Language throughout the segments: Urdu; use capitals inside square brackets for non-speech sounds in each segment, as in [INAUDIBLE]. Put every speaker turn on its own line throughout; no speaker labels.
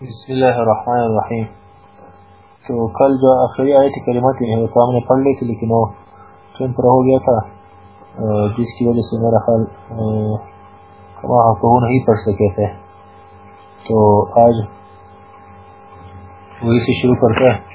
بسم اللہ الرحمن الرحیم. تو کل جو آخری آیت کلمات ہیں تو ہم نے پڑھ لی تھی لیکن وہ ٹرین پر ہو گیا تھا جس کی وجہ سے میرا خیال وہاں کو نہیں پڑھ سکے تھے۔ تو آج وہی سے شروع کرتے ہیں۔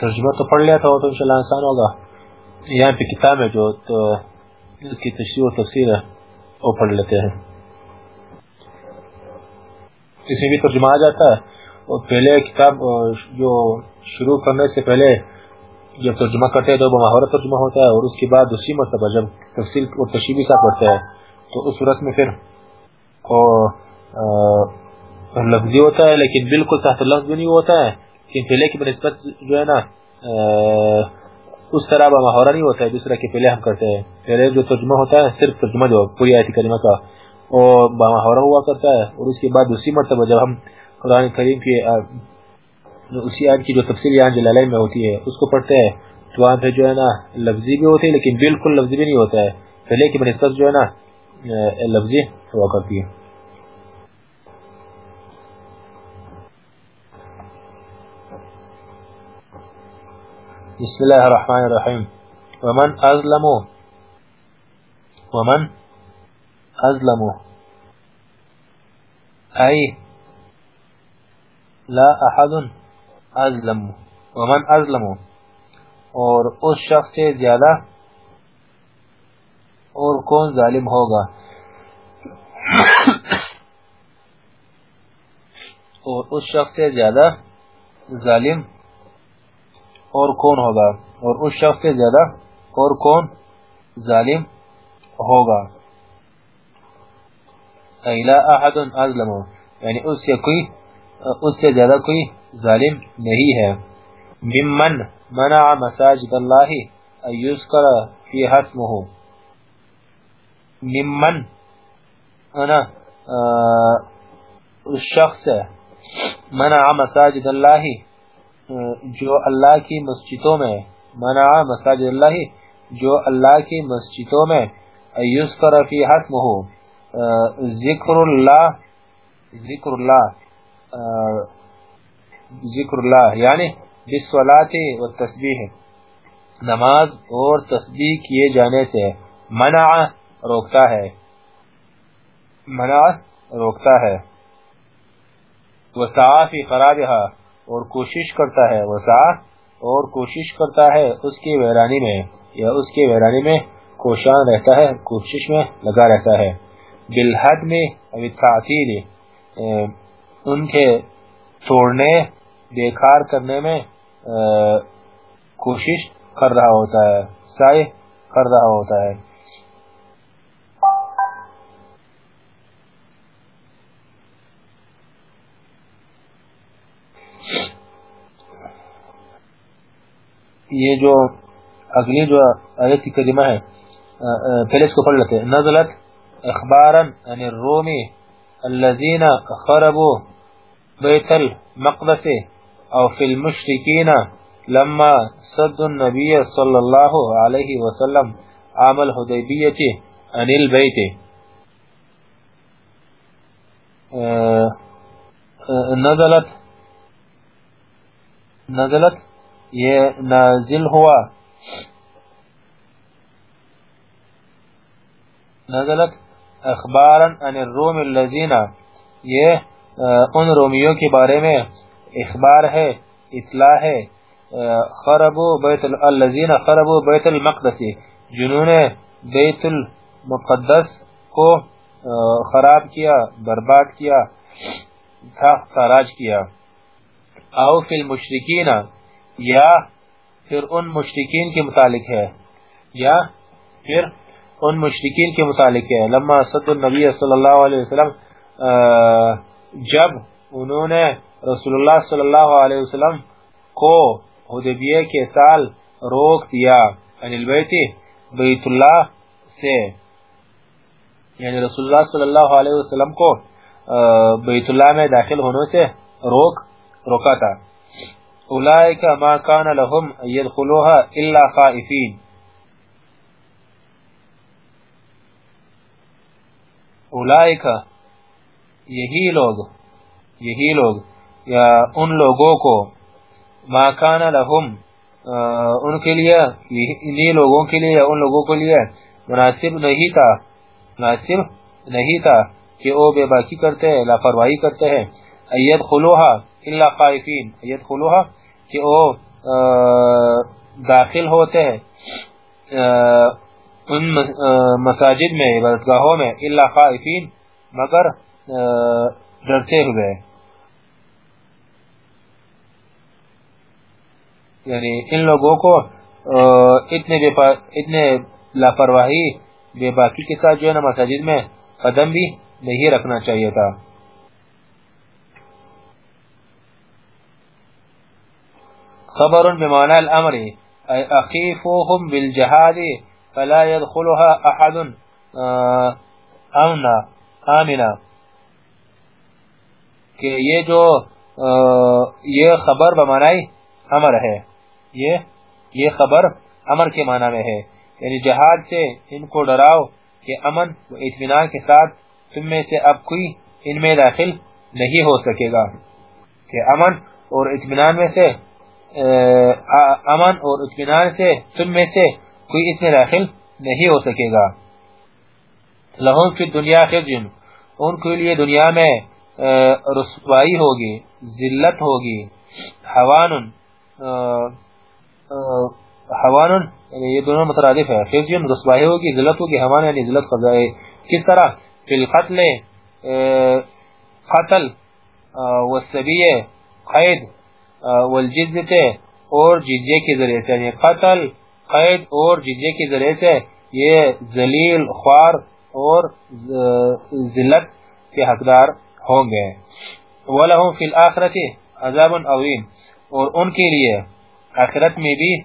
ترجمہ تو پڑھ لیا تھا وہ تو انشاءاللہ آسان ہوگا۔ یہاں پہ کتاب ہے جو، تو اس کی تشریح و تفسیر ہے، وہ پڑھ لیتے ہیں۔ اس میں بھی ترجمہ آ جاتا ہے۔ اور پہلے کتاب، جو شروع کرنے سے پہلے جب ترجمہ کرتے ہیں تو محاورہ ترجمہ ہوتا ہے اور اس کے بعد دوسری مرتبہ جب تفصیل اور تشریح بھی ساتھ پڑھتے ہیں، تو اس صورت میں پھر لفظی ہوتا ہے، لیکن بالکل تحت لفظ بھی نہیں ہوتا ہے۔ کہ پہلے کی بنسبت جو ہے نا اس طرح محاورہ نہیں ہوتا ہے دوسرا کہ پہلے ہم کرتے ہیں۔ پہلے جو ترجمہ ہوتا ہے، صرف ترجمہ جو پوری آیت کریمہ کا، وہ محاورہ ہوا کرتا ہے۔ اور اس کے بعد دوسری مرتبہ جب ہم قرآن کریم کی اسی آیت کی جو تفصیل یہاں جلالین میں ہوتی ہے، اس کو پڑھتے ہیں۔ تو وہاں پہ جو ہے نا، لفظی بھی ہوتی ہے، لیکن بالکل لفظی بھی نہیں ہوتا ہے۔ پہلے کی بنسبت جو ہے نا لفظی ہوا کرتی ہے۔ بسم الله الرحمن الرحيم. ومن أظلم؟ ومن أظلم؟ أي لا أحد أظلم. ومن أظلم؟ اور اس شخص سے زیادہ اور کون ظالم ہوگا؟ اور اس شخص سے زیادہ ظالم اور کون ہوگا؟ اور اس شخص سے زیادہ اور کون ظالم ہوگا؟ ایلا احد ازلم یعنی اس سے کوئی، اس سے زیادہ کوئی ظالم نہیں ہے۔ ممن منع مساجد اللہ ایذکر فی حسمه ممن انا اس شخص منع مساجد اللہ جو اللہ کی مسجدوں میں، منع مساجد اللہ، جو اللہ کی مسجدوں میں یذکر فی حسمہ ذکر اللہ ذکر اللہ ذکر اللہ یعنی بالصلاۃ والتسبیح، نماز اور تسبیح کیے جانے سے منع روکتا ہے۔ منع روکتا ہے۔ وسعى في خرابها اور کوشش کرتا ہے وسا اور کوشش کرتا ہے اس کی ویرانی میں، یا اس کی ویرانی میں کوشان رہتا ہے، کوشش میں لگا رہتا ہے۔ بالحد میں تعطیل ان کے توڑنے بیکار کرنے میں کوشش کر رہا ہوتا ہے، سائے کر رہا ہوتا ہے۔ یہ جو اگلی جو آیت کی کلمہ ہے پہلے اس کو پڑھ لیتے ہیں۔ نزلت اخبارا عن الرومی الذين خربوا بيت المقدس او في المشركين لما صد النبي صلى الله عليه وسلم عام الحديبية عن البيت نزلت نزلت یہ نازل ہوا۔ نزلت اخبارا عن الروم اللذین یہ ان رومیوں کے بارے میں اخبار ہے، اطلاع ہے۔ خربو بیت اللذین خربو بیت المقدس جنہوں نے بیت المقدس کو خراب کیا، برباد کیا، تھا تاراج کیا۔ او فی المشرکین۔ یا پھر ان مشرقین کے متعلق ہے، یا پھر ان مشرقین کے متعلق ہے۔ لما صد النبی صلی اللہ علیہ وسلم جب انہوں نے رسول اللہ صلی اللہ علیہ وسلم کو حدیبیہ کے سال روک دیا ان البیت بیت اللہ سے یعنی رسول اللہ صلی اللہ علیہ وسلم کو بیت اللہ میں داخل ہونے سے روک، روکا تھا۔ اولئک ما کان لهم يدخلوها الا خائفین۔ اولئک یہی لوگ یہی لوگ، یا ان لوگوں کو ما کان لهم ان کے لیے، انہی لوگوں کے لیے یا ان لوگوں کے لیے مناسب نہیں تھا، مناسب نہیں تھا کہ وہ بے باکی کرتے ہیں لاپرواہی کرتے ہیں۔ ایت خلوہا الا خائفین ایت خلوہا کہ وہ داخل ہوتے ہیں ان مساجد میں، عبادتگاہوں میں، الا خائفین، مگر ڈرتے ہوئے یعنی ان لوگوں کو اتنے اتنے لاپرواہی، بے باکی کے ساتھ جو ہے نا مساجد میں، قدم بھی نہیں رکھنا چاہیے تھا۔ خبر بمعنى الامر اي اخيفوهم بالجهاد فلا يدخلها احد امنا آمنا کہ یہ جو یہ خبر بمعنی امر ہے، یہ یہ خبر امر کے معنی میں ہے. یعنی جہاد سے ان کو ڈراؤ کہ امن و اطمینان کے ساتھ تم میں سے اب کوئی ان میں داخل نہیں ہو سکے گا. کہ امن اور اطمینان میں سے امن اور اطمینان سے تم میں سے کوئی اس میں داخل نہیں ہو سکے گا۔ لہم فی دنیا خزن ان کے لیے دنیا میں رسوائی ہوگی، ذلت ہوگی۔ حوان حوان یعنی یہ دونوں مترادف ہے خزن رسوائی ہوگی، ذلت ہوگی حوان یعنی ذلت قضائے کس طرح؟ فی القتل قتل والسبیع قید۔ والجزت اور جزیے کے ذریعے سے یعنی قتل، قید اور جزیے کے ذریعے سے یہ ذلیل، خوار اور ذلت کے حقدار ہوں گے۔ وَلَهُمْ فِي الْآخِرَةِ عَذَابٌ عَوِيمٌ اور ان کے لیے آخرت میں بھی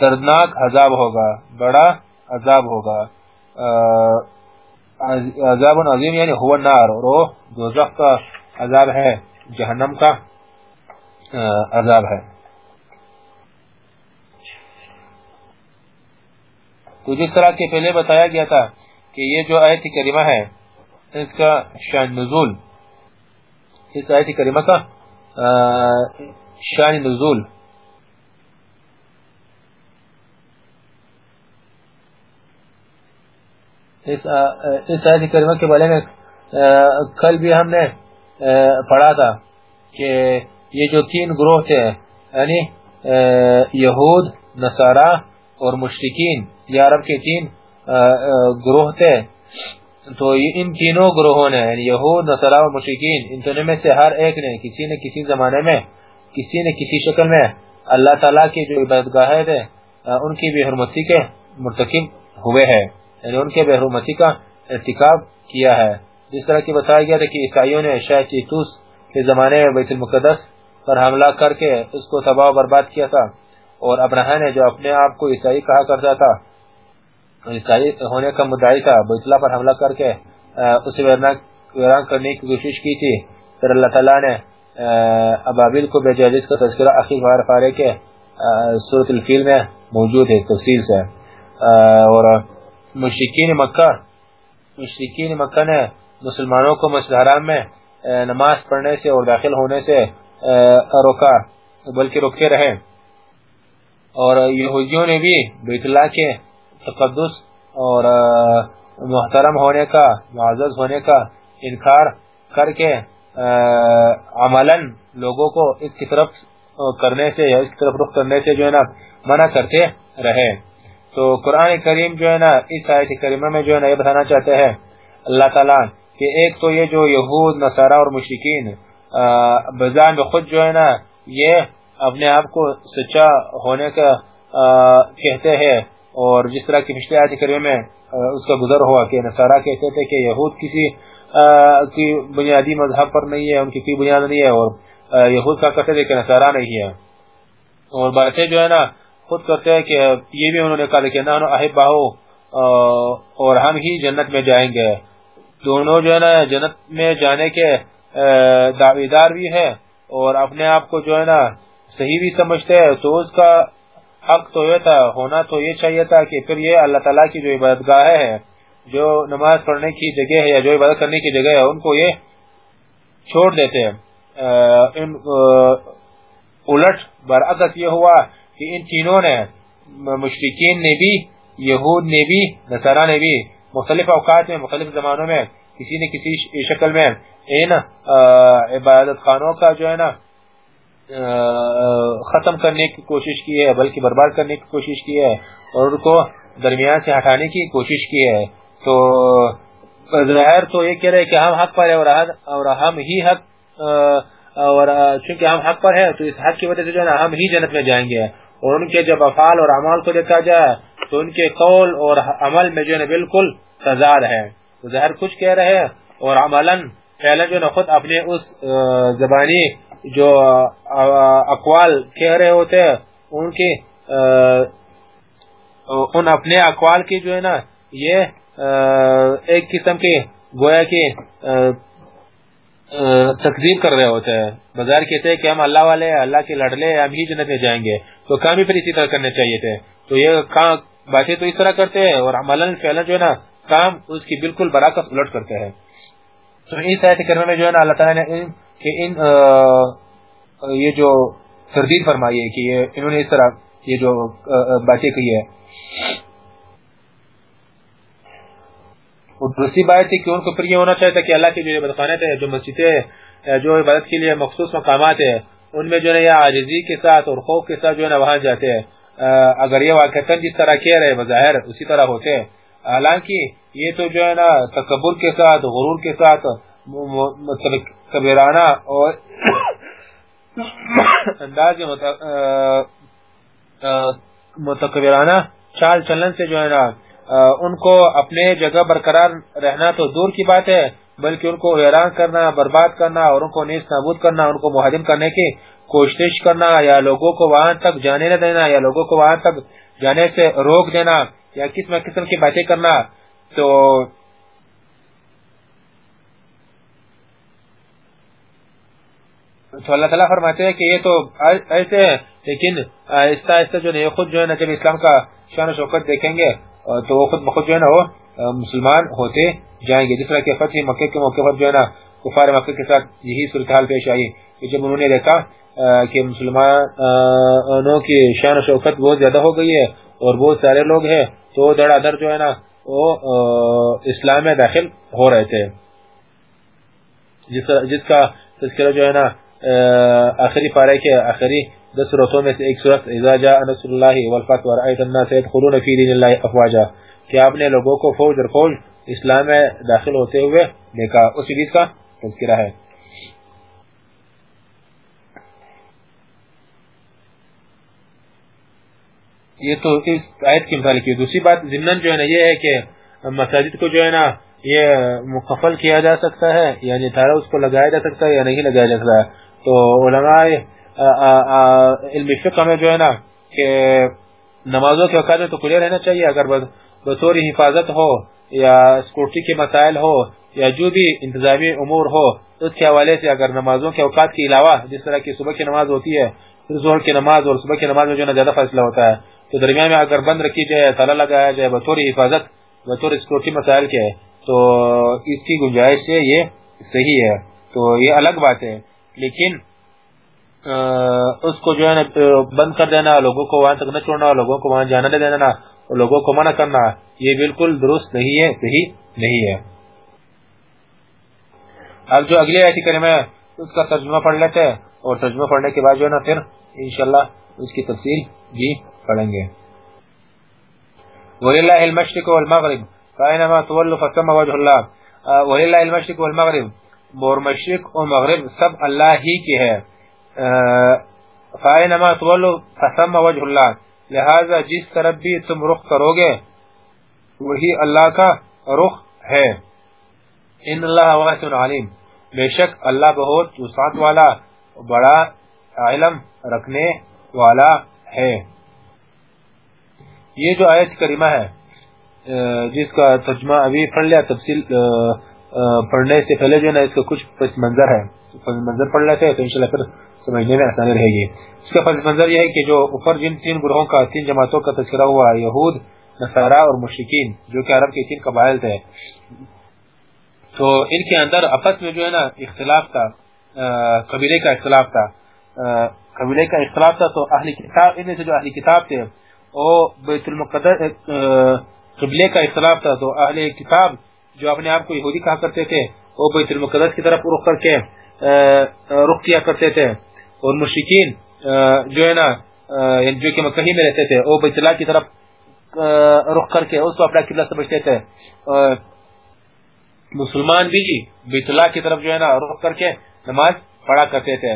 دردناک عذاب ہوگا، بڑا عذاب ہوگا۔ عذاب عظیم یعنی ہوا نار اور وہ دوزخ کا عذاب ہے۔ جہنم کا عذاب ہے۔ تو جس طرح کے پہلے بتایا گیا تھا کہ یہ جو آیت کریمہ ہے، اس کا شان نزول، اس آیت کریمہ کا شان نزول۔ اس آیت کریمہ کے بارے میں کل بھی ہم نے پڑھا تھا کہ یہ جو تین گروہ تھے یعنی یہود، نصارہ اور مشرقین یہ عرب کے تین گروہ تھے۔ تو ان تینوں گروہوں نے یعنی یہود، نصارہ اور مشرقین ان تینوں میں سے ہر ایک نے کسی نے کسی زمانے میں، کسی نے کسی شکل میں اللہ تعالیٰ کی جو عبادتگاہیں تھے ان کی بے حرمتی کے مرتکب ہوئے ہیں۔ یعنی ان کے بے حرمتی کا ارتکاب کیا ہے۔ جس طرح کی بتایا گیا تھا کہ عیسائیوں نے شاہ چیتوس کے زمانے میں بیت المقدس پر حملہ کر کے اس کو تباہ و برباد کیا تھا اور ابراہ نے جو اپنے آپ کو عیسائی کہا کرتا تھا۔ عیسائی ہونے کا مدعی تھا، بیت اللہ پر حملہ کر کے اسے ویران کرنے کی کوشش کی تھی۔ پھر اللہ تعالیٰ نے ابابیل کو بے جس کا تذکرہ اخیر بار پارے کے صورت الفیل میں موجود ہے تفصیل سے۔ اور مشرقین مکہ مشرقین مکہ نے مسلمانوں کو مسجد حرام میں نماز پڑھنے سے اور داخل ہونے سے روکا، بلکہ روکے رہے۔ اور یہودیوں نے بھی بیت اللہ کے تقدس اور محترم ہونے کا، معزز ہونے کا انکار کر کے عملا لوگوں کو اس کی طرف کرنے سے یا اس کی طرف رخ کرنے سے جو ہے نا، منع کرتے رہے۔ تو قرآن کریم جو ہے نا، اس آیت کریمہ میں جو ہے نا یہ بتانا چاہتے ہیں، اللہ تعالیٰ کہ ایک تو یہ جو یہود، نصارہ اور مشرقین بزان خود جو ہے نا، یہ اپنے آپ کو سچا ہونے کا کہتے ہیں اور جس طرح کی پچھلے آیت کریمہ میں اس کا گزر ہوا کہ نصارہ کہتے تھے کہ یہود کسی کی بنیادی مذہب پر نہیں ہے، ان کی کوئی بنیاد نہیں ہے اور یہود کا کہتے تھے کہ نصارہ نہیں ہے۔ اور باتیں جو ہے نا، خود کرتے ہیں کہ یہ بھی انہوں نے کہا کہ نحن احباہو اور ہم ہی جنت میں جائیں گے۔ دونوں جو ہے نا جنت میں جانے کے دعویدار بھی ہے اور اپنے آپ کو جو ہے نا صحیح بھی سمجھتے ہیں۔ تو اس کا حق تو یہ تھا، ہونا تو یہ چاہیے تھا کہ پھر یہ اللہ تعالیٰ کی جو عبادت گاہ ہے جو نماز پڑھنے کی جگہ ہے یا جو عبادت کرنے کی جگہ ہے، ان کو یہ چھوڑ دیتے ہیں۔ الٹ برعکس یہ ہوا کہ ان تینوں نے مشرقین نے بھی، یہود نے بھی، نصارہ نے بھی مختلف اوقات میں، مختلف زمانوں میں، کسی نے کسی شکل میں ان عبادت خانوں کا جو ہے نا ختم کرنے کی کوشش کی ہے، بلکہ برباد کرنے کی کوشش کی ہے اور ان کو درمیان سے ہٹانے کی کوشش کی ہے۔ تو، ظاہر تو یہ کہہ رہے کہ ہم حق پر ہے اور ہم ہی حق اور چونکہ ہم حق پر ہے تو اس حق کی وجہ سے جو ہے نا، ہم ہی جنت میں جائیں گے۔ اور ان کے جب افعال اور اعمال کو دیکھا جائے تو ان کے قول اور عمل میں جو ہے بالکل تضاد ہے۔ ظاہر کچھ کہہ رہے ہیں اور عملا پہلے جو خود اپنے اس زبانی جو اقوال کہہ رہے ہوتے ہیں، ان کی ان اپنے اقوال کی جو ہے نا یہ ایک قسم کی گویا کی تقدیم کر رہے ہوتے ہیں۔ بظاہر کہتے ہیں کہ ہم اللہ والے اللہ کے لڑلے ہم ہی جنت میں جائیں گے۔ تو کام بھی پھر اسی طرح کرنے چاہیے تھے۔ تو یہ باتیں تو اس طرح کرتے ہیں اور عمل فعلا جو ہے نا، کام اس کی بالکل برعکس الٹ کرتے ہیں۔ تو اس آیت کرنے میں جو ہے نا، اللہ تعالیٰ نے کہ ان یہ جو تردید فرمائی ہے کہ یہ انہوں نے اس طرح یہ جو باتیں کہی ہے اور دوسری بات تھی کہ ان کو پھر یہ ہونا چاہتا کہ اللہ کے جو عبادت خانے تھے جو مسجدیں جو عبادت کے لیے مخصوص مقامات ہیں، ان میں جو ہے یا عاجزی کے ساتھ اور خوف کے ساتھ جو ہے نا وہاں جاتے ہیں۔ اگر یہ واقعہ جس طرح کہہ رہے بظاہر اسی طرح ہوتے ہیں۔ حالانکہ یہ تو جو ہے نا، تکبر کے ساتھ، غرور کے ساتھ مطلب کبیرانہ اور انداز متکبرانہ چال چلن سے جو ہے نا ان کو اپنے جگہ برقرار رہنا تو دور کی بات ہے، بلکہ ان کو حیران کرنا، برباد کرنا اور ان کو نیست نابود کرنا، ان کو محدم کرنے کی کوشش کرنا یا لوگوں کو وہاں تک جانے نہ دینا یا لوگوں کو وہاں تک جانے سے روک دینا یا قسم قسم کی باتیں کرنا، تو تو اللہ تعالیٰ فرماتے ہیں کہ یہ تو ایسے ہے لیکن آہستہ آہستہ جو ہے خود جو ہے نا، جب اسلام کا شان و شوکت دیکھیں گے، تو وہ خود بخود جو ہے نا، وہ مسلمان ہوتے جائیں گے۔ جس طرح کہ فتح مکہ کے موقع پر جو ہے نا، کفار مکہ کے ساتھ یہی صورتحال پیش آئی۔ کہ جب انہوں نے دیکھا کہ مسلمانوں کی شان و شوکت بہت زیادہ ہو گئی ہے اور بہت سارے لوگ ہیں تو دڑا در جو ہے نا، وہ اسلام میں داخل ہو رہے تھے۔ جس کا تذکرہ جو ہے نا آخری پارے کے آخری دس صورتوں میں سے ایک صورت اذا جاء نصر اللہ والفتح ورائیت الناس يدخلون فی دین اللہ افواجا کہ آپ نے لوگوں کو فوج اور فوج اسلام میں داخل ہوتے ہوئے دیکھا۔ اسی چیز کا تذکرہ ہے۔ یہ تو اس آیت کی مثال کی دوسری بات ضمن جو ہے نا، یہ ہے کہ مساجد کو جو ہے نا، یہ مکفل کیا جا سکتا ہے یعنی تھارا اس کو لگایا جا سکتا ہے یا نہیں لگایا جا سکتا ہے۔ تو علماء علم فقہ میں جو ہے نا، کہ نمازوں کے اوقات میں تو کھلے رہنا چاہیے۔ اگر بطور حفاظت ہو یا سکورٹی کے مسائل ہو یا جو بھی انتظامی امور ہو، اس کے حوالے سے اگر نمازوں کے اوقات کے علاوہ جس طرح کی صبح کی نماز ہوتی ہے زہر کی نماز اور صبح کی نماز میں جو ہے زیادہ فاصلہ ہوتا ہے۔ تو درمیان میں اگر بند رکھی جائے، تالا لگایا جائے بطور حفاظت بطور سکورٹی مسائل کے تو اس کی گنجائش سے یہ صحیح ہے۔ تو یہ الگ بات ہے۔ لیکن اس کو جو ہے نا، بند کر دینا، لوگوں کو وہاں تک نہ چھوڑنا، لوگوں کو وہاں جانا دے دینا، لوگوں کو منع کرنا، یہ بالکل درست نہیں ہے، صحیح نہیں ہے۔ اب جو اگلی ایسی کریم ہے، اس کا ترجمہ پڑھ لیتے ہیں اور ترجمہ پڑھنے کے بعد جو ہے نا، پھر انشاءاللہ اس کی تفصیل جی پڑھیں گے۔ وَلِلَّهِ الْمَشْرِقُ وَالْمَغْرِبُ فَأَيْنَمَا تُوَلُّ فَثَمَّ وَجْهُ اللَّهِ وَلِلَّهِ الْمَشْرِقُ وَالْمَغْرِبُ اور مشرق اور مغرب سب اللہ ہی کے ہے۔ فائنما تولو فثم وجہ اللہ لہذا جس طرف بھی تم رخ کرو گے۔ وہی اللہ کا رخ ہے۔ ان اللہ واسع علیم بے شک اللہ بہت وسعت والا بڑا علم رکھنے والا ہے۔ یہ جو آیت کریمہ ہے جس کا ترجمہ ابھی پڑھ لیا، تفصیل پڑھنے سے پہلے جو ہے نا، اس کا کچھ پس منظر ہے۔ پس منظر پڑھ لیتے ہیں تو انشاءاللہ پھر سمجھنے میں آسانی رہے گی۔ اس کا پس منظر یہ ہے کہ جو اوپر جن تین گروہوں کا، تین جماعتوں کا تذکرہ ہوا، یہود، نصارہ اور مشرکین، جو کہ عرب کے تین قبائل تھے۔ تو ان کے اندر اپس میں جو ہے نا، اختلاف تھا قبیلے کا اختلاف تھا۔ قبیلے کا اختلاف تھا تو اہلی کتاب، ان سے جو اہلی کتاب تھے وہ بیت المقدس قبلے کا اختلاف تھا، تو اہل کتاب جو اپنے آپ کو یہودی کہا کرتے تھے، وہ بیت المقدس کی طرف رخ کر کے رخ کیا کرتے تھے۔ اور مشکین جو ہے نا یعنی جو کہ مکہ میں رہتے تھے، وہ بیت اللہ کی طرف رخ کر کے اس کو اپنا قبلہ سمجھتے تھے۔ مسلمان بھی جی، بیت اللہ کی طرف جو ہے نا، رخ کر کے نماز پڑھا کرتے تھے۔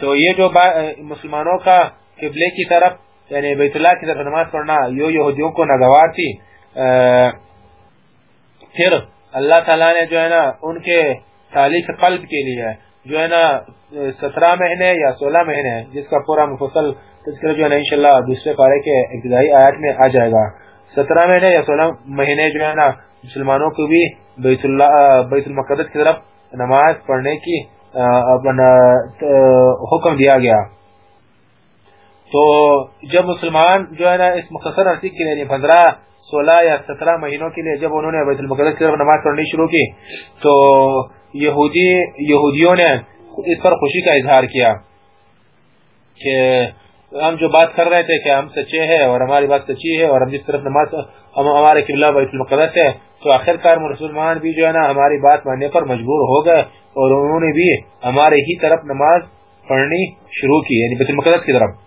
تو یہ جو مسلمانوں کا قبلے کی طرف یعنی بیت اللہ کی طرف نماز پڑھنا، یو یہودیوں کو ناگوار تھی پھر اللہ تعالیٰ نے جو ہے نا ان کے تعلیق قلب کے لیے جو ہے نا سترہ مہینے یا سولہ مہینے جس کا پورا مفصل تذکر جو ہے نا انشاءاللہ دوسرے پارے کے ابتدائی آیات میں آ جائے گا۔ سترہ مہینے یا سولہ مہینے جو ہے نا مسلمانوں کو بھی بیت اللہ بیت المقدس کی طرف نماز پڑھنے کی حکم دیا گیا۔ تو جب مسلمان جو ہے نا اس مختصر عرصی کے لیے پندرہ سولہ یا سترہ مہینوں کے لیے جب انہوں نے بیت المقدس کی طرف نماز پڑھنی شروع کی، تو یہودی، یہودیوں نے اس پر خوشی کا اظہار کیا کہ ہم جو بات کر رہے تھے کہ ہم سچے ہیں اور ہماری بات سچی ہے اور ہم جس طرف نماز، ہم، ہمارے قبلہ بیت المقدس ہے، تو آخر کار مسلمان بھی جو ہے نا ہماری بات ماننے پر مجبور ہو گئے اور انہوں نے بھی ہمارے ہی طرف نماز پڑھنی شروع کی یعنی بیت المقدس کی طرف۔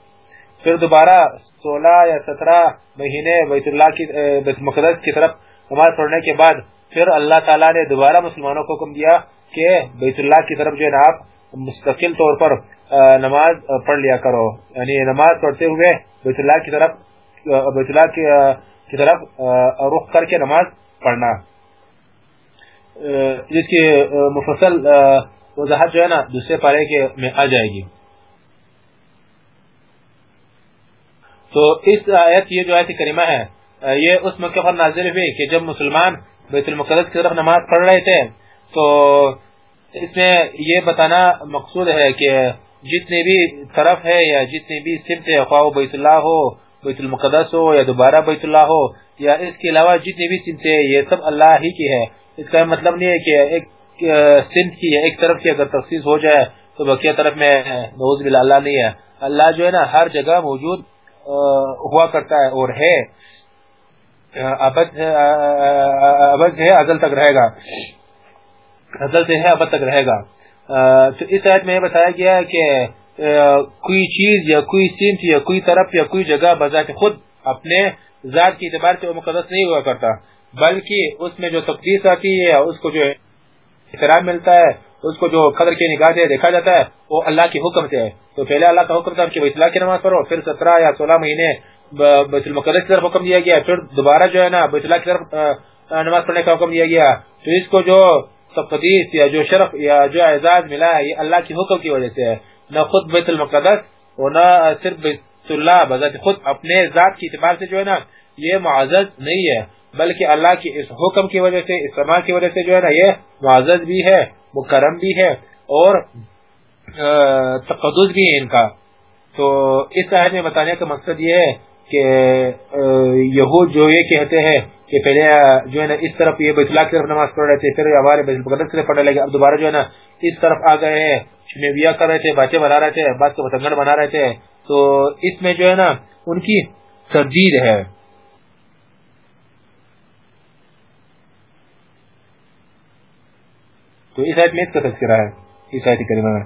پھر دوبارہ سولہ یا سترہ مہینے بیت اللہ کی بیت المقدس کی طرف نماز پڑھنے کے بعد پھر اللہ تعالیٰ نے دوبارہ مسلمانوں کو حکم دیا کہ بیت اللہ کی طرف جو ہے نا، آپ مستقل طور پر نماز پڑھ لیا کرو۔ یعنی نماز پڑھتے ہوئے بیت اللہ کی طرف بیت اللہ کی طرف رخ کر کے نماز پڑھنا۔ جس کی مفصل وضاحت جو ہے نا، دوسرے پارے کے میں آ جائے گی۔ تو اس آیت یہ جو آیت کریمہ ہے یہ اس موقع پر نازل ہوئی کہ جب مسلمان بیت المقدس کی طرف نماز پڑھ رہے تھے، تو اس میں یہ بتانا مقصود ہے کہ جتنے بھی طرف ہے یا جتنے بھی سمت ہے، خواہ بیت اللہ ہو، بیت المقدس ہو یا دوبارہ بیت اللہ ہو، یا اس کے علاوہ جتنے بھی سمت ہے، یہ سب اللہ ہی کی ہے۔ اس کا مطلب نہیں ہے کہ ایک سمت کی ایک طرف کی اگر تخصیص ہو جائے تو بقیہ طرف میں نوز باللہ اللہ نہیں ہے۔ اللہ جو ہے نا، ہر جگہ موجود ہوا کرتا ہے اور ہے ابد ہے ازل تک رہے گا۔ ازل سے ہے ابد تک رہے گا۔ تو اس آیت میں بتایا گیا ہے کہ کوئی چیز یا کوئی سمت یا کوئی طرف یا کوئی جگہ بذات خود اپنے ذات کی اعتبار سے وہ مقدس نہیں ہوا کرتا، بلکہ اس میں جو تقدیس آتی ہے اس کو جو احترام ملتا ہے اس کو جو قدر کی نگاہ سے دیکھا جاتا ہے، وہ اللہ کے حکم سے ہے۔ تو پہلے اللہ کا حکم تھا کہ بیت کی نماز پڑھو، پھر سترہ یا سولہ مہینے بیت المقدس کی طرف حکم دیا گیا، پھر دوبارہ جو ہے نا بیت اللہ کی طرف نماز پڑھنے کا حکم دیا گیا۔ تو اس کو جو تقدیس یا جو شرف یا جو اعزاز ملا ہے، یہ اللہ کے حکم کی وجہ سے ہے۔ نہ خود بیت المقدس اور نہ صرف بیت اللہ بذات خود اپنے ذات کی اعتبار سے جو ہے نا، یہ معزز نہیں ہے۔ بلکہ اللہ کی اس حکم کی وجہ سے استعمال کی وجہ سے جو ہے نا، یہ معزز بھی ہے، مکرم بھی ہے اور تقدس بھی ہے ان کا۔ تو اس آیت میں بتانے کا مقصد یہ ہے کہ یہود جو یہ کہتے ہیں کہ پہلے جو ہے نا، اس طرف یہ بیت اللہ کی طرف نماز پڑھ رہے تھے، پھر ہمارے بیت المقدس کی طرف پڑھنے لگے۔ اب دوبارہ جو ہے نا، اس طرف آ گئے ہیں، شمیویہ کر رہے تھے، باتیں بنا رہے تھے، بات کو بتنگڑ بنا رہے تھے۔ تو اس میں جو ہے نا، ان کی تردید ہے۔ تو اس آیت میں اس کا تذکرہ ہے، اس آیت کریمہ میں۔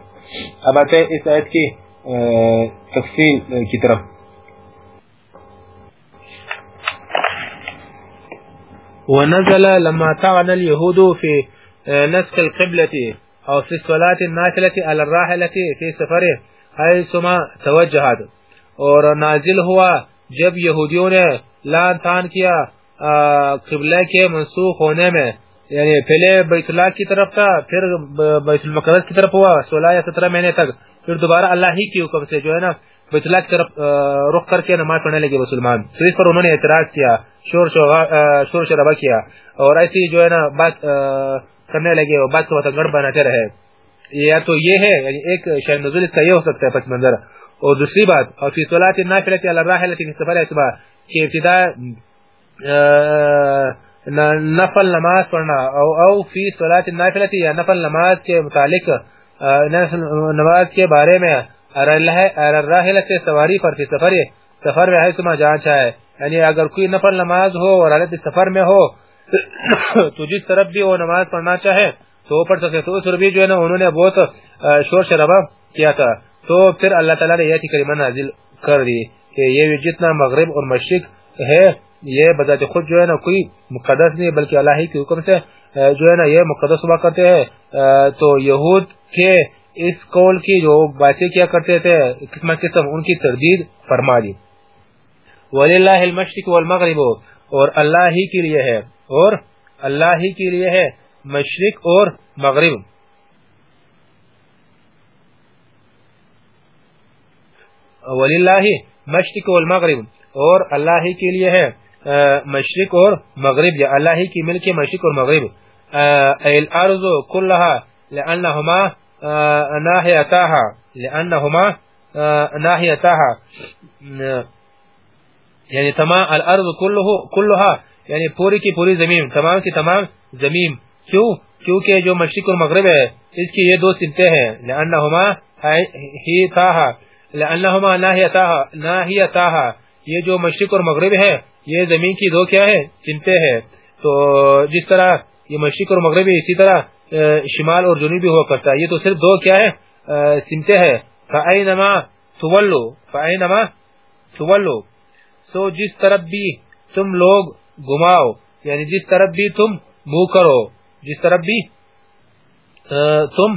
اب آتے ہیں اس آیت کی تفصیل کی طرف۔ ونزل لما طعن اليهود في نسخ القبلة او في الصلاة النافلة على الراحلة في سفره حيثما توجهت۔ اور نازل ہوا جب یہودیوں نے لان تان کیا قبلہ کے منسوخ ہونے میں۔ یعنی پہلے بیت اللہ کی طرف تھا، پھر بیت المقدس کی طرف ہوا، سولہ یا سترہ مہینے تک۔ پھر دوبارہ اللہ ہی کی حکم سے جو ہے نا، بیت اللہ کی طرف رخ کر کے نماز پڑھنے لگے مسلمان۔ تو اس پر انہوں نے اعتراض کیا، شور شور شرابہ کیا۔ اور ایسی جو ہے نا بات کرنے لگے اور بات کو گڑ بناتے رہے۔ یا تو یہ ہے یعنی ایک شاید نزول اس کا یہ ہو سکتا ہے پس منظر اور دوسری بات، اور فی صلات النافلۃ علی الراحلۃ کی سفر اتباع کہ ابتدا نفل نماز پڑھنا او, او فی صلات النافلۃ یا نفل نماز کے متعلق نماز کے بارے میں الراحلۃ سواری پر فی سفر سفر میں ہے تمہیں جہاں چاہے۔ یعنی اگر کوئی نفل نماز ہو اور حالت سفر میں ہو [COUGHS] تو جس طرف بھی وہ نماز پڑھنا چاہے تو وہ پڑھ سکے۔ تو اس بھی جو ہے نا انہوں نے بہت شور شرابہ کیا تھا۔ تو پھر اللہ تعالیٰ نے یہ کریمہ نازل کر دی کہ یہ جتنا مغرب اور مشرق ہے یہ بذات خود جو ہے نا کوئی مقدس نہیں بلکہ اللہ ہی کے حکم سے جو ہے نا یہ مقدس ہوا کرتے ہیں۔ تو یہود کے اس قول کی جو باتیں کیا کرتے تھے قسم قسم ان کی تردید فرما دی۔ وَلِلَّهِ الْمَشْرِقُ وَالْمَغْرِبُ، اور اللہ ہی کے لیے ہے، اور اللہ ہی کے لیے ہے مشرق اور مغرب۔ وللہ مشرق والمغرب، اور اللہ ہی کے لیے ہے۔ مشرق اور مغرب، یا اللہ ہی کی ملک مشرق اور مغرب۔ الارض كلها لانهما ناحيتها لانهما ناحيتها یعنی تمام الارض كلها یعنی پوری کی پوری زمین، تمام کی تمام زمین۔ کیوں؟ کیونکہ جو مشرق اور مغرب ہے، اس کی یہ دو سمتیں ہیں، لانہما ہی تاہا لانہما ناہیتاہا یہ جو مشرق اور مغرب ہے یہ زمین کی دو کیا ہے؟ سمتیں ہیں۔ تو جس طرح یہ مشرق اور مغرب اسی طرح شمال اور جنوبی ہوا کرتا ہے۔ یہ تو صرف دو کیا ہے؟ سمتیں ہیں۔ فَأَيْنَمَا تُوَلُّ فَأَيْنَمَا تُوَلُّ سو جس طرف بھی تم لوگ گھماؤ یعنی جس طرف بھی تم منہ کرو، جس طرف بھی تم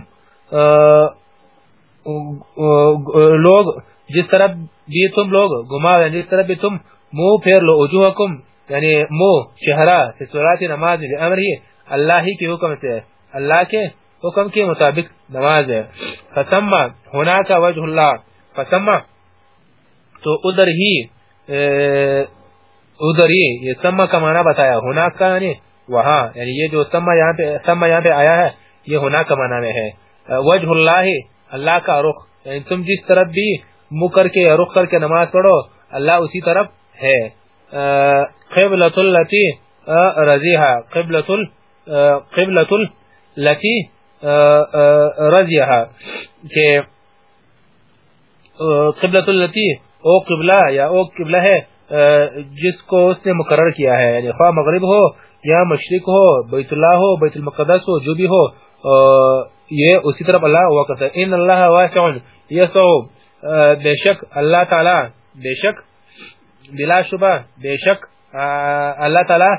لوگ، جس طرف بھی تم لوگ گھماؤ یعنی جس طرف بھی تم منہ پھیر لو وجوہکم یعنی منہ چہرہ سورات نماز امر ہی اللہ ہی کی حکم سے، اللہ کے حکم کے مطابق نماز ہے۔ فتم ہونا کا وجہ اللہ، فتم، تو ادھر ہی ادھر ہی، یہ سما کا معنی بتایا ہونا کا یعنی وہاں یعنی یہ جو سما یہاں پہ سما یہاں پہ آیا ہے، یہ ہونا کا معنی میں ہے۔ وجہ اللہ اللہ کا رخ یعنی تم جس طرف بھی منہ کر کے رخ کر کے نماز پڑھو، اللہ اسی طرف ہے. قبلۃ التی رضیہ قبلۃ قبلۃ التی رضیہ کہ قبلۃ التی، او قبلہ یا او قبلہ ہے جس کو اس نے مقرر کیا ہے. یعنی خواہ مغرب ہو یا مشرق ہو، بیت اللہ ہو، بیت المقدس ہو، جو بھی ہو یہ اسی طرف اللہ ہوا کرتا ہے. ان اللہ واسع یسع بے شک اللہ تعالی، بے شک بلا شبہ، بے شک اللہ تعالی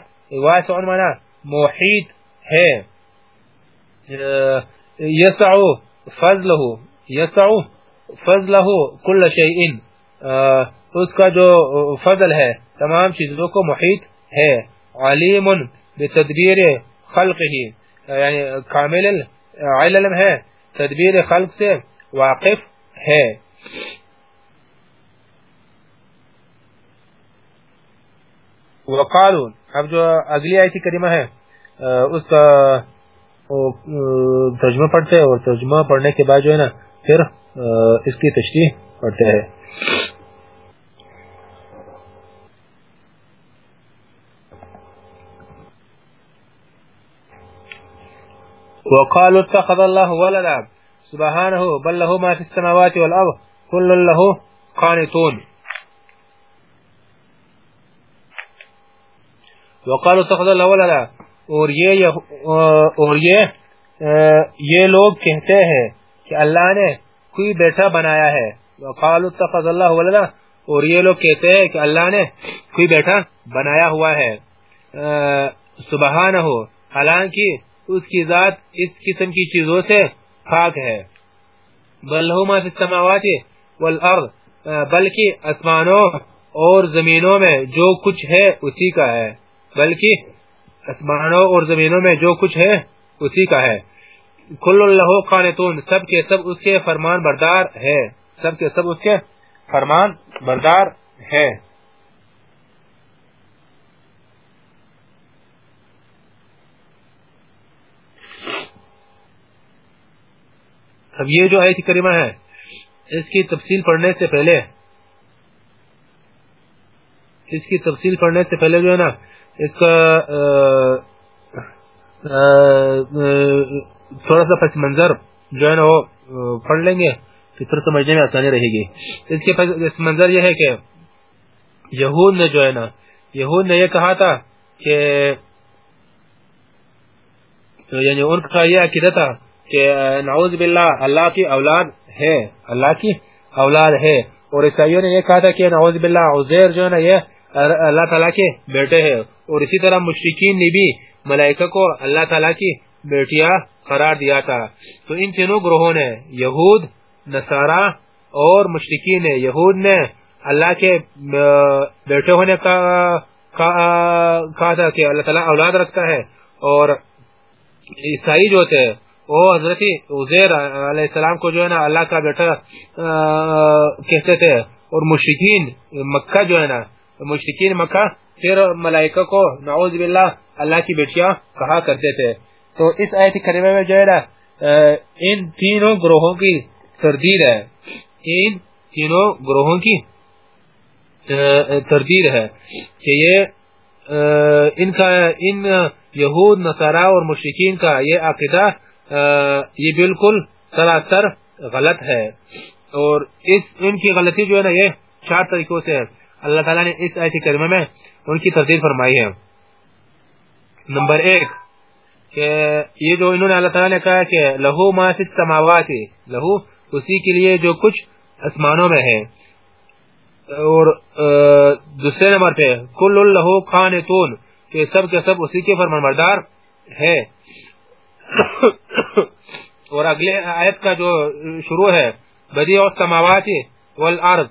واسع معنی محیط ہے۔ یسع فضلہ یسع فضلہ کل شیئن۔ اس کا جو فضل ہے، تمام چیزوں کو محیط ہے۔ علیم بتدبیر خلق ہی یعنی کامل علم ہے، تدبیر خلق سے واقف ہے۔ وقالو اب جو اگلی آیتی کریمہ ہے اس کا ترجمہ پڑھتے ہیں اور ترجمہ پڑھنے کے بعد جو ہے نا، پھر اس کی تشریح پڑھتے ہیں۔ وقالوا اتخذ الله ولدا، سبحانه بل له ما في السماوات والأرض، كل له قانتون۔ وقالوا اتخذ الله ولدا. اور یہ اور یہ یہ لوگ کہتے ہیں کہ اللہ نے کوئی بیٹا بنایا ہے. وقالوا اتخذ الله ولدا. اور یہ لوگ کہتے ہیں کہ اللہ نے کوئی بیٹا بنایا ہوا ہے. سبحانہ، حالانکہ اس کی ذات اس قسم کی چیزوں سے پاک ہے. بلہما فی السماوات والارض. بلکہ اسمانوں اور زمینوں میں جو کچھ ہے اسی کا ہے. بلکہ اسمانوں اور زمینوں میں جو کچھ ہے، اسی کا ہے۔ کل اللہ قانتون، سب کے سب اس کے فرمان بردار ہے سب کے سب اس کے فرمان بردار ہے اب یہ جو آیت کریمہ ہے، اس کی تفصیل پڑھنے سے پہلے، اس کی تفصیل پڑھنے سے پہلے جو ہے نا اس کا تھوڑا سا پس منظر جو ہے نا وہ پڑھ لیں گے، پھر سمجھنے میں آسانی رہے گی۔ اس کے پس منظر یہ ہے کہ یہود نے جو ہے نا، یہود نے یہ کہا تھا کہ یعنی ان کا یہ عقیدہ تھا کہ نعوذ باللہ، اللہ کی اولاد ہے، اللہ کی اولاد ہے۔ اور عیسائیوں نے یہ کہا تھا کہ نعوذ باللہ، عزیر جو ہے نا یہ اللہ تعالیٰ کے بیٹے ہیں۔ اور اسی طرح مشرقین نے بھی ملائکہ کو اللہ تعالیٰ کی بیٹیاں قرار دیا تھا۔ تو ان تینوں گروہوں نے، یہود، نصارہ اور مشرقین نے، یہود نے اللہ کے بیٹے ہونے کا کہا تھا کہ اللہ تعالیٰ اولاد رکھتا ہے۔ اور عیسائی جو تھے، وہ حضرت عزیر علیہ السلام کو جو ہے نا اللہ کا بیٹا کہتے تھے۔ اور مشرقین مکہ جو ہے نا مشرقین مکہ پھر ملائکہ کو نعوذ باللہ اللہ کی بیٹیاں کہا کرتے تھے۔ تو اس آیت کریمہ میں جو ہے نا ان تینوں گروہوں کی تردید ہے۔ ان تینوں گروہوں کی تردید ہے کہ یہ ان کا، ان یہود، نصارہ اور مشرقین کا یہ عقیدہ یہ بالکل سراسر غلط ہے۔ اور اس، ان کی غلطی جو ہے نا، یہ چار طریقوں سے اللہ تعالیٰ نے اس آیت کریمہ میں ان کی تردید فرمائی ہے۔ نمبر ایک، کہ یہ جو انہوں نے اللہ تعالیٰ نے کہا کہ لہو ما فی السماوات، لہو اسی کے لیے جو کچھ اسمانوں میں ہے۔ اور دوسرے نمبر پہ، کل لہو قانتون، کہ سب کے سب اسی کے فرمانبردار ہے۔ اور اگلے آیت کا جو شروع ہے، بدیع السماوات والارض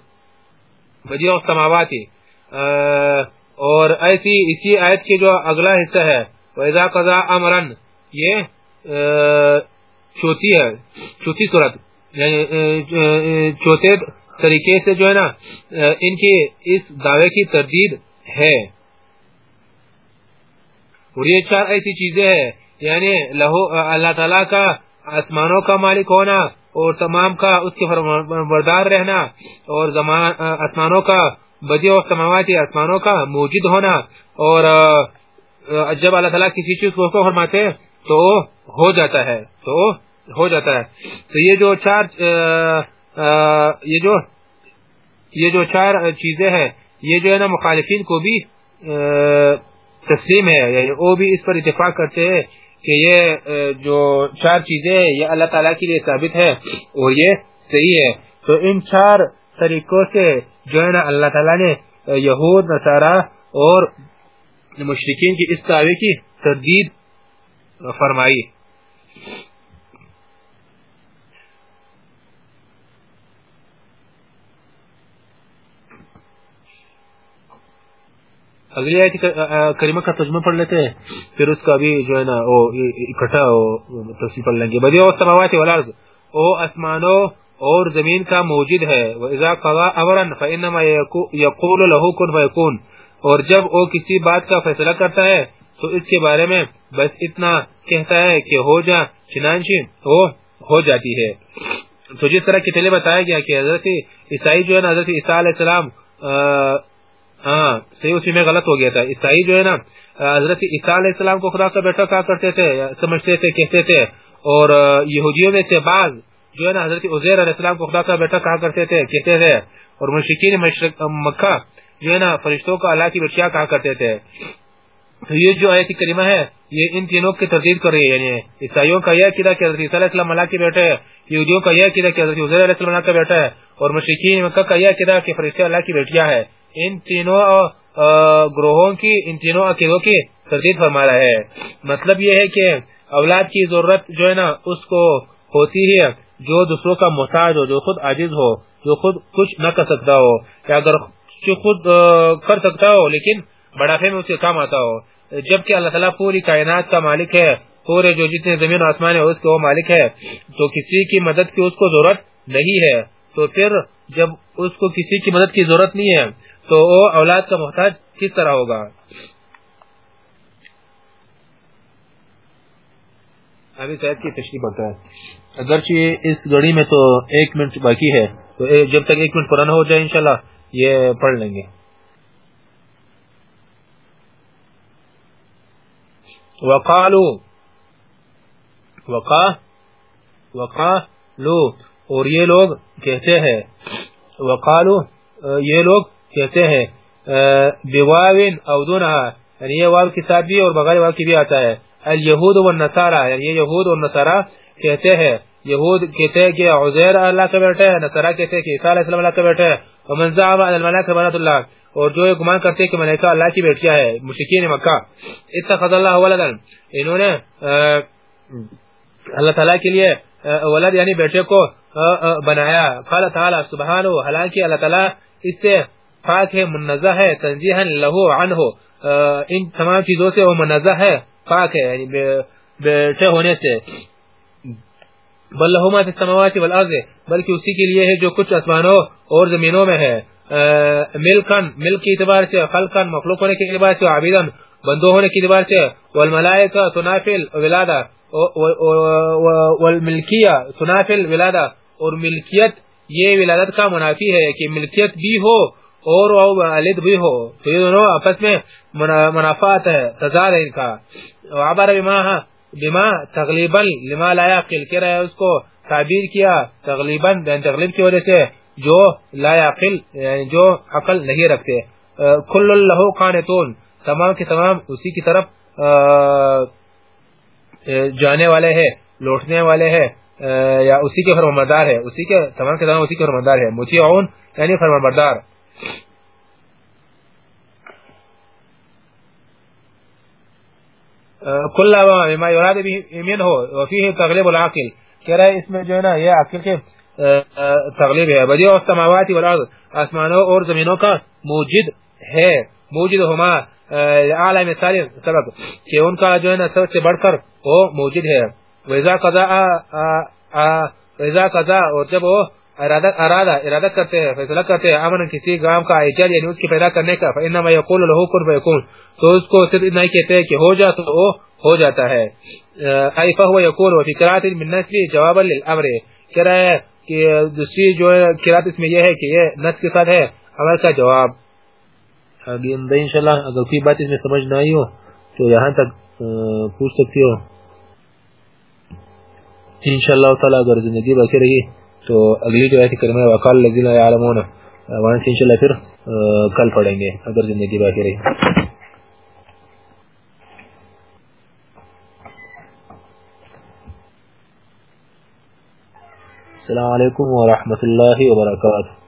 بدیع السماوات۔ اور ایسی اسی آیت کی جو اگلا حصہ ہے، وَإِذَا قَضَا أَمْرًا، یہ چوتھی ہے، چوتھی صورت۔ یعنی چوتھے طریقے سے جو ہے نا ان کی اس دعوے کی تردید ہے۔ اور یہ چار ایسی چیزیں ہیں یعنی لہو اللہ تعالیٰ کا، آسمانوں کا مالک ہونا اور تمام کا اس کے بردار رہنا اور آسمانوں کا بدی و سماواتی آسمانوں کا موجود ہونا اور جب اللہ تعالیٰ کسی چیز کو فرماتے تو ہو جاتا ہے، تو ہو جاتا ہے۔ تو یہ جو چار یہ جو یہ جو چار چیزیں ہیں، یہ جو ہے نا مخالفین کو بھی تسلیم ہے یعنی وہ بھی اس پر اتفاق کرتے ہیں کہ یہ جو چار چیزیں یہ اللہ تعالیٰ کے لیے ثابت ہے اور یہ صحیح ہے۔ تو ان چار طریقوں سے جو ہے نا اللہ تعالیٰ نے یہود، نصارہ اور مشرقین کی اس دعوے کی تردید فرمائی۔ اگلی آیت کریمہ کا ترجمہ پڑھ لیتے ہیں، پھر اس کا بھی جو ہے نا، وہ اکٹھا تفصیل پڑھ لیں گے۔ بدیع السماوات والارض۔ او اسمانوں اور زمین کا موجود ہے۔ وَإِذَا قَضَى أَمْرًا فَإِنَّمَا يَقُولُ لَهُ كُنْ فَيَكُونُ۔ اور جب وہ کسی بات کا فیصلہ کرتا ہے، تو اس کے بارے میں بس اتنا کہتا ہے کہ ہو جا، چنانچہ وہ ہو جاتی ہے۔ تو جس طرح کی پہلے بتایا گیا کہ حضرت عیسائی جو ہے نا، حضرت عیسیٰ علیہ السلام ہاں صحیح اسی میں غلط ہو گیا تھا۔ عیسائی جو ہے نا حضرت عیسیٰ علیہ السلام کو خدا کا بیٹا کہا کرتے تھے سمجھتے تھے، کہتے تھے۔ اور یہودیوں میں سے بعض جو ہے نا، حضرت عزیر علیہ السلام کو خدا کا بیٹا کہا کرتے تھے، کہتے تھے۔ اور مشرقین مکہ جو ہے نا، فرشتوں کا اللہ کی بچیا کہا کرتے تھے۔ تو یہ جو آیت کریمہ ہے، یہ ان تینوں کی تردید کر رہی ہے۔ یعنی عیسائیوں کا یہ عقیدہ کہ حضرت عیسیٰ علیہ السلام اللہ کے بیٹے ہے یہودیوں کا یہ عقیدہ کہ حضرت عزیر علیہ السلام اللہ کا بیٹا ہے اور مشرقین مکہ کا یہ عقیدہ کہ فرشتے اللہ کی بیٹیاں ہے ان تینوں گروہوں کی، ان تینوں عقیدوں کی تردید فرما رہا ہے۔ مطلب یہ ہے کہ اولاد کی ضرورت جو ہے نا، اس کو ہوتی ہے۔ جو دوسروں کا محتاج ہو، جو خود عاجز ہو، جو خود کچھ نہ کر سکتا ہو۔ یا اگر خود کر سکتا ہو، لیکن بڑھاپے میں اسے کام آتا ہو۔ جبکہ اللہ تعالیٰ پوری کائنات کا مالک ہے، پورے جو جتنے زمین و آسمان ہے اس کے وہ مالک ہے۔ تو کسی کی مدد کی اس کو ضرورت نہیں ہے۔ تو پھر جب اس کو کسی کی مدد کی ضرورت نہیں ہے تو وہ اولاد کا محتاج کس طرح ہوگا؟ ابھی شاید کی تشریح بتا ہے۔ اگرچہ اس گھڑی میں تو ایک منٹ باقی ہے، تو جب تک ایک منٹ پرانا ہو جائے انشاءاللہ یہ پڑھ لیں گے۔ وقالو وقا وقا لو اور یہ لوگ کہتے ہیں وقالو یہ لوگ کہتے ہیں بواوین او دونہا یعنی یہ واو کی ساتھ بھی اور بغیر واو کی بھی آتا ہے۔ الیہود والنصارہ یعنی یہ یہود اور نصارہ کہتے ہیں۔ یہود کہتے ہیں کہ عزیر اللہ کا بیٹا ہے نصارہ کہتے ہیں کہ عیسیٰ علیہ السلام اللہ کا بیٹا ہے ومن زعم ان الملائکہ بنات اللہ، اور جو یہ گمان کرتے ہیں کہ ملائکہ اللہ کی بیٹیاں ہے مشرکین مکہ۔ اتخذ اللہ ولدا، انہوں نے اللہ تعالیٰ کے لیے ولد یعنی بیٹے کو بنایا۔ قال تعالی، سبحانہ، حالانکہ اللہ تعالیٰ اس سے پاک ہے، منزہ ہے تنزیحا لہو عنہ ان تمام چیزوں سے وہ منزہ ہے، پاک ہے یعنی بیٹے ہونے سے۔ بل لہو ما فی السماوات والارض، بلکہ اسی کے لیے ہے جو کچھ اسمانوں اور زمینوں میں ہے۔ ملکن ملک کی اعتبار سے خلقن مخلوق ہونے کے اعتبار سے عبیدن بندوں ہونے کے اعتبار سے۔ والملائکہ تنافل ولادہ والملکیہ تنافل ولادہ۔ اور ملکیت، یہ ولادت کا منافی ہے کہ ملکیت بھی ہو اور والد بھی ہو، تو یہ دونوں آپس میں منافعات ہے تضاد ہے ان کا۔ عبر بما بما تغلیبا لما لا یعقل کہہ رہا ہے اس کو تعبیر کیا تغلیبا یعنی تغلیب کی وجہ سے جو لا یعقل یعنی جو عقل نہیں رکھتے۔ کل اللہ قانتون، تمام کے تمام اسی کی طرف جانے والے ہیں، لوٹنے والے ہیں یا اسی کے فرمانبردار ہے اسی کے، تمام کے تمام اسی کے فرمانبردار ہے مطیعون یعنی فرمانبردار کل ما یراد به منه وفيه تغلیب العقل کہہ رہا ہے اس میں جو ہے نا یہ عقل کے تغلیب ہے. بدیع السماوات والارض، آسمانوں اور زمینوں کا موجد ہے. موجد ہما اعلی مثال سبب کہ ان کا جو ہے نا سب سے بڑھ کر وہ موجود ہے. ویزا قضا ویزا قضا اور جب وہ ارادہ ارادہ ارادہ کرتے ہیں، فیصلہ کرتے ہیں امن کسی گام کا ایجاد یعنی اس کی پیدا کرنے کا فانما یقول له كن فيكون۔ تو اس کو صرف اتنا ہی کہتے ہیں کہ ہو جا تو وہ ہو جاتا ہے۔ ای فهو يقول وفي قراءه من نسب جوابا للامر کہہ رہا ہے کہ دوسری جو قرات اس میں یہ ہے کہ یہ نس کے ساتھ ہے امر کا جواب۔ ابھی انشاءاللہ، اگر کوئی بات اس میں سمجھ نہ آئی ہو، تو یہاں تک پوچھ سکتی ہو۔ انشاءاللہ تعالی، اگر زندگی باقی رہی تو اگلی جو ہے کلمہ وقال لذین يعلمون وہاں سے انشاءاللہ پھر کل پڑھیں گے، اگر زندگی باقی رہی۔ السلام علیکم ورحمۃ اللہ وبرکاتہ۔